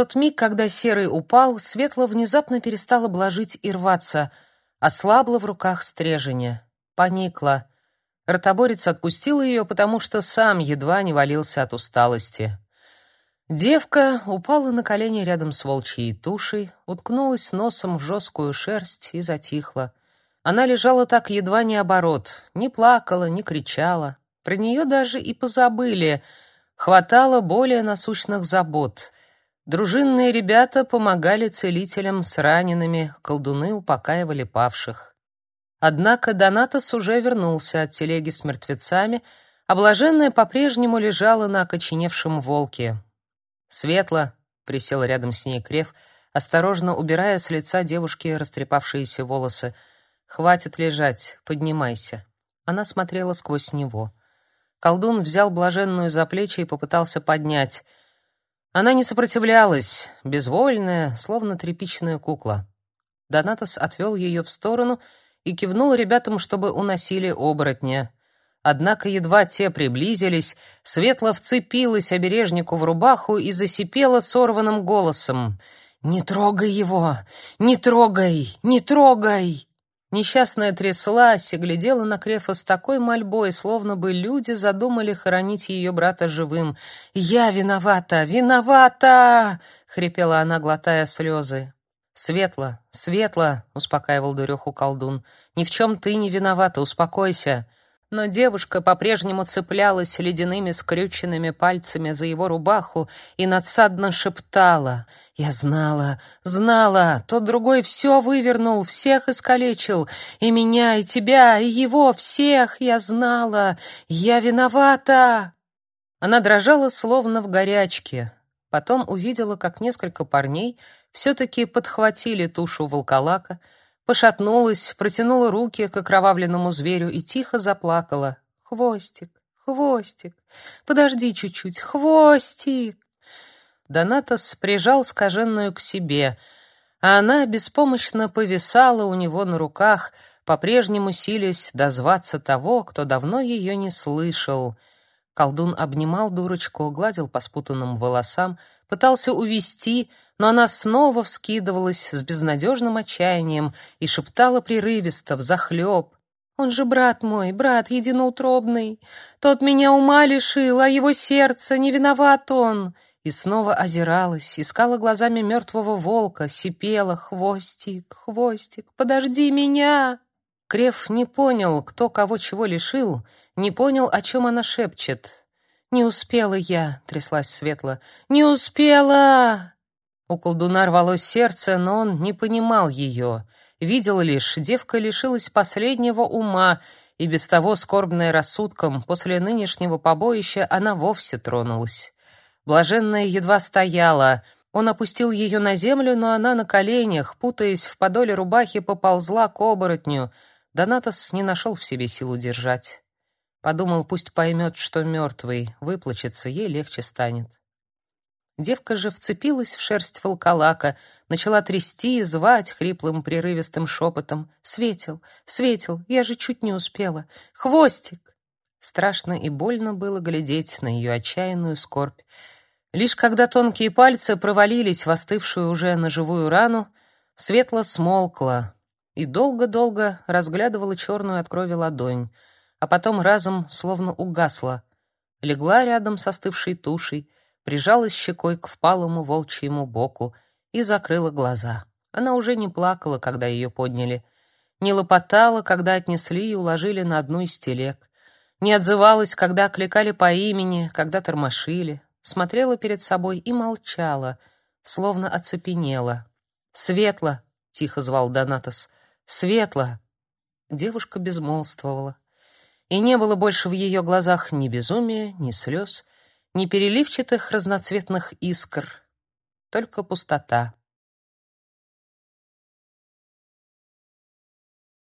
тот миг, когда серый упал, светло внезапно перестала блажить и рваться, ослабла в руках стреженя, поникла. Ротоборец отпустил ее, потому что сам едва не валился от усталости. Девка упала на колени рядом с волчьей тушей, уткнулась носом в жесткую шерсть и затихла. Она лежала так едва не оборот, не плакала, не кричала. Про нее даже и позабыли. Хватало более насущных забот. Дружинные ребята помогали целителям с ранеными, колдуны упокаивали павших. Однако Донатос уже вернулся от телеги с мертвецами, а блаженная по-прежнему лежала на окоченевшем волке. «Светло», — присел рядом с ней Крев, осторожно убирая с лица девушки растрепавшиеся волосы. «Хватит лежать, поднимайся». Она смотрела сквозь него. Колдун взял блаженную за плечи и попытался поднять. Она не сопротивлялась, безвольная, словно тряпичная кукла. Донатос отвел ее в сторону и кивнул ребятам, чтобы уносили оборотня. Однако едва те приблизились, Светла вцепилась обережнику в рубаху и засипела сорванным голосом: "Не трогай его! Не трогай! Не трогай!" Несчастная тряслась и глядела на Крефа с такой мольбой, словно бы люди задумали хоронить ее брата живым. «Я виновата! Виновата!» — хрипела она, глотая слезы. «Светло, светло!» — успокаивал дуреху колдун. «Ни в чем ты не виновата, успокойся!» Но девушка по-прежнему цеплялась ледяными скрюченными пальцами за его рубаху и надсадно шептала: "Я знала, знала, тот другой все вывернул, всех искалечил, и меня, и тебя, и его, всех я знала. Я виновата". Она дрожала словно в горячке. Потом увидела, как несколько парней все таки подхватили тушу волколака пошатнулась, протянула руки к окровавленному зверю и тихо заплакала. «Хвостик, хвостик, подожди чуть-чуть, хвостик!» Донатос прижал скаженную к себе, а она беспомощно повисала у него на руках, по-прежнему силясь дозваться того, кто давно ее не слышал. Колдун обнимал дурочку, гладил по спутанным волосам, пытался увести, но она снова вскидывалась с безнадежным отчаянием и шептала прерывисто, взахлеб. «Он же брат мой, брат единоутробный. Тот меня ума лишил, а его сердце, не виноват он!» И снова озиралась, искала глазами мертвого волка, сипела «Хвостик, хвостик, подожди меня!» Креф не понял, кто кого чего лишил, не понял, о чем она шепчет. «Не успела я», — тряслась Светла, — «не успела!» У колдуна рвалось сердце, но он не понимал ее. Видел лишь, девка лишилась последнего ума, и без того скорбная рассудком, после нынешнего побоища она вовсе тронулась. Блаженная едва стояла. Он опустил ее на землю, но она на коленях, путаясь в подоле рубахи, поползла к оборотню. Донатос не нашел в себе сил удержать. Подумал, пусть поймет, что мертвый, выплачется, ей легче станет. Девка же вцепилась в шерсть волколака, начала трясти и звать хриплым прерывистым шепотом. «Светил! Светил! Я же чуть не успела! Хвостик!» Страшно и больно было глядеть на ее отчаянную скорбь. Лишь когда тонкие пальцы провалились в остывшую уже ножевую рану, светло смолкла и долго-долго разглядывала черную от крови ладонь, а потом разом словно угасла, легла рядом с остывшей тушей, прижалась щекой к впалому волчьему боку и закрыла глаза. Она уже не плакала, когда ее подняли, не лопотала, когда отнесли и уложили на одну из телег, не отзывалась, когда окликали по имени, когда тормошили, смотрела перед собой и молчала, словно оцепенела. «Светло!» — тихо звал Донатос. «Светло!» Девушка безмолвствовала. И не было больше в ее глазах ни безумия, ни слез, ни переливчатых разноцветных искр, только пустота.